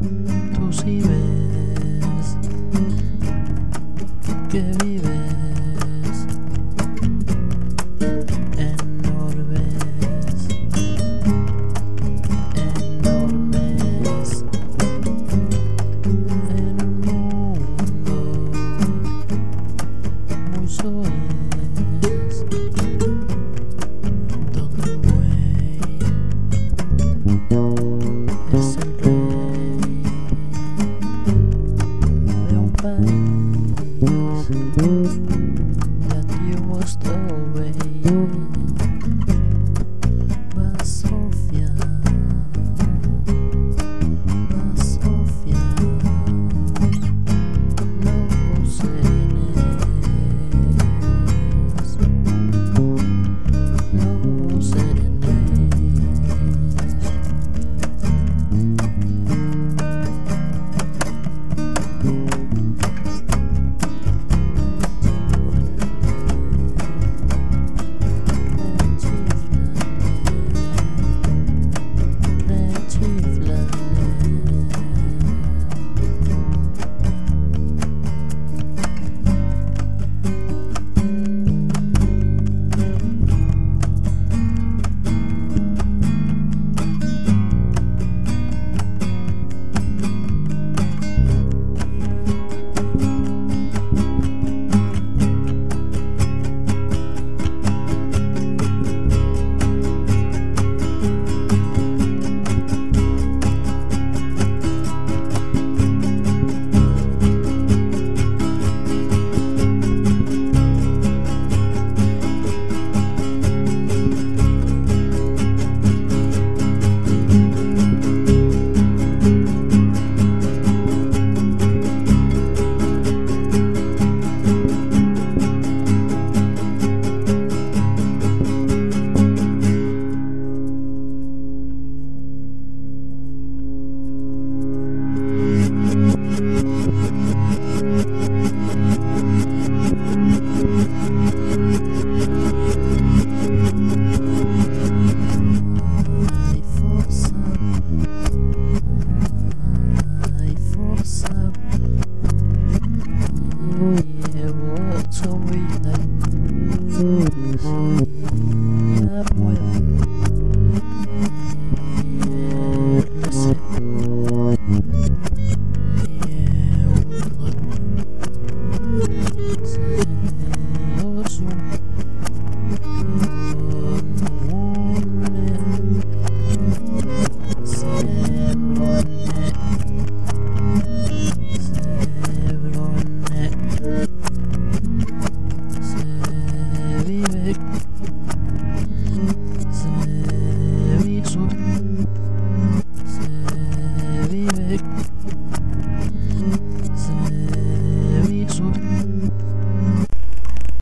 Tú sí ves que vives almost always. 什么？你我从未了解，那模样。你是我，你我。Thank you.